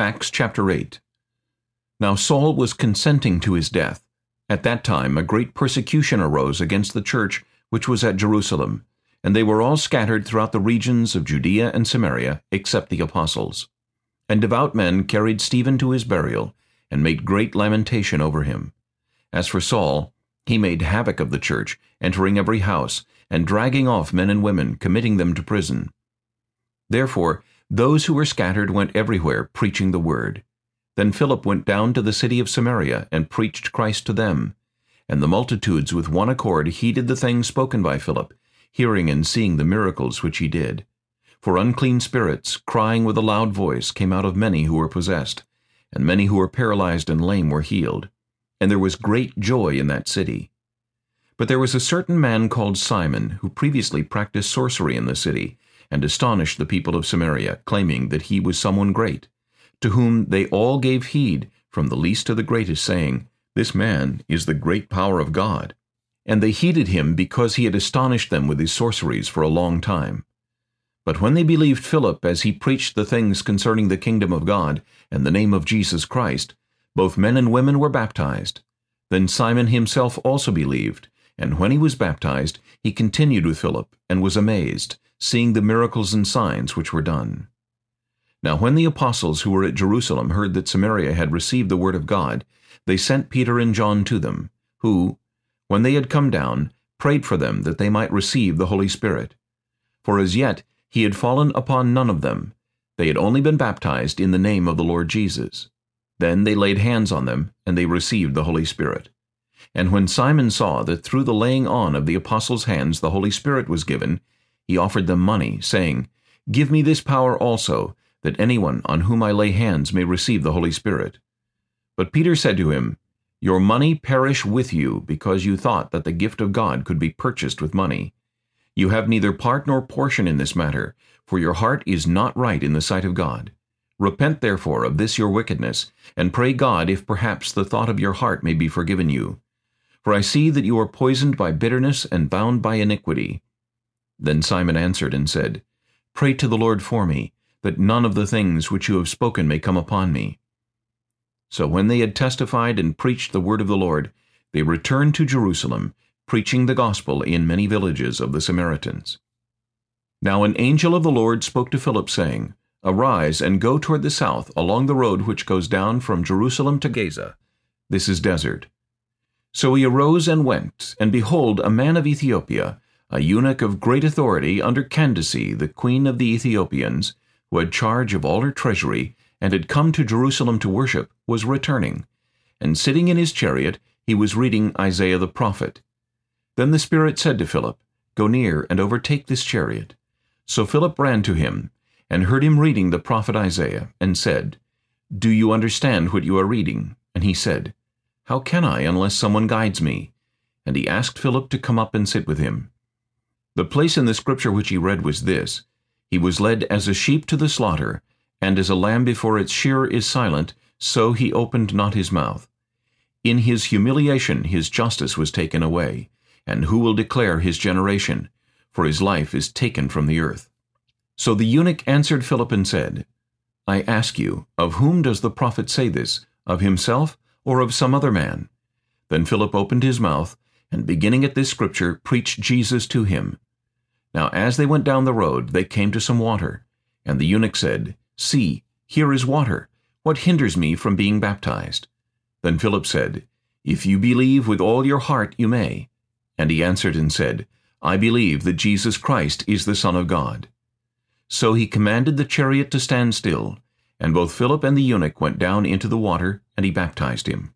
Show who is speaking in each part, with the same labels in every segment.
Speaker 1: Acts chapter 8 Now Saul was consenting to his death. At that time a great persecution arose against the church which was at Jerusalem, and they were all scattered throughout the regions of Judea and Samaria, except the apostles. And devout men carried Stephen to his burial, and made great lamentation over him. As for Saul, he made havoc of the church, entering every house, and dragging off men and women, committing them to prison. Therefore those who were scattered went everywhere, preaching the word. Then Philip went down to the city of Samaria, and preached Christ to them. And the multitudes with one accord heeded the things spoken by Philip, hearing and seeing the miracles which he did. For unclean spirits, crying with a loud voice, came out of many who were possessed, and many who were paralyzed and lame were healed. And there was great joy in that city. But there was a certain man called Simon, who previously practiced sorcery in the city, and astonished the people of Samaria, claiming that he was someone great, to whom they all gave heed, from the least to the greatest, saying, This man is the great power of God. And they heeded him because he had astonished them with his sorceries for a long time. But when they believed Philip as he preached the things concerning the kingdom of God and the name of Jesus Christ, both men and women were baptized. Then Simon himself also believed, and when he was baptized, he continued with Philip, and was amazed, seeing the miracles and signs which were done. Now when the apostles who were at Jerusalem heard that Samaria had received the word of God, they sent Peter and John to them, who, when they had come down, prayed for them that they might receive the Holy Spirit. For as yet he had fallen upon none of them. They had only been baptized in the name of the Lord Jesus. Then they laid hands on them, and they received the Holy Spirit. And when Simon saw that through the laying on of the apostles' hands the Holy Spirit was given, he offered them money, saying, Give me this power also, that anyone on whom I lay hands may receive the Holy Spirit. But Peter said to him, Your money perish with you, because you thought that the gift of God could be purchased with money. You have neither part nor portion in this matter, for your heart is not right in the sight of God. Repent therefore of this your wickedness, and pray God if perhaps the thought of your heart may be forgiven you. For I see that you are poisoned by bitterness and bound by iniquity. Then Simon answered and said, Pray to the Lord for me, that none of the things which you have spoken may come upon me. So when they had testified and preached the word of the Lord, they returned to Jerusalem, preaching the gospel in many villages of the Samaritans. Now an angel of the Lord spoke to Philip, saying, Arise and go toward the south, along the road which goes down from Jerusalem to Gaza. This is desert. So he arose and went, and behold, a man of Ethiopia, a eunuch of great authority under Candace, the queen of the Ethiopians, who had charge of all her treasury, and had come to Jerusalem to worship, was returning. And sitting in his chariot, he was reading Isaiah the prophet. Then the Spirit said to Philip, Go near and overtake this chariot. So Philip ran to him, and heard him reading the prophet Isaiah, and said, Do you understand what you are reading? And he said, How can I unless someone guides me? And he asked Philip to come up and sit with him. The place in the scripture which he read was this, He was led as a sheep to the slaughter, and as a lamb before its shearer is silent, so he opened not his mouth. In his humiliation his justice was taken away, and who will declare his generation? For his life is taken from the earth. So the eunuch answered Philip and said, I ask you, of whom does the prophet say this, of himself or of some other man? Then Philip opened his mouth, and beginning at this scripture, preached Jesus to him. Now as they went down the road, they came to some water. And the eunuch said, See, here is water. What hinders me from being baptized? Then Philip said, If you believe with all your heart, you may. And he answered and said, I believe that Jesus Christ is the Son of God. So he commanded the chariot to stand still, and both Philip and the eunuch went down into the water, and he baptized him.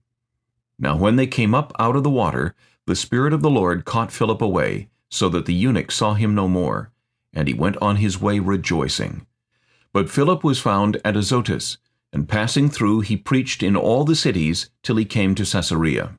Speaker 1: Now when they came up out of the water, the Spirit of the Lord caught Philip away, so that the eunuch saw him no more, and he went on his way rejoicing. But Philip was found at Azotus, and passing through he preached in all the cities till he came to Caesarea.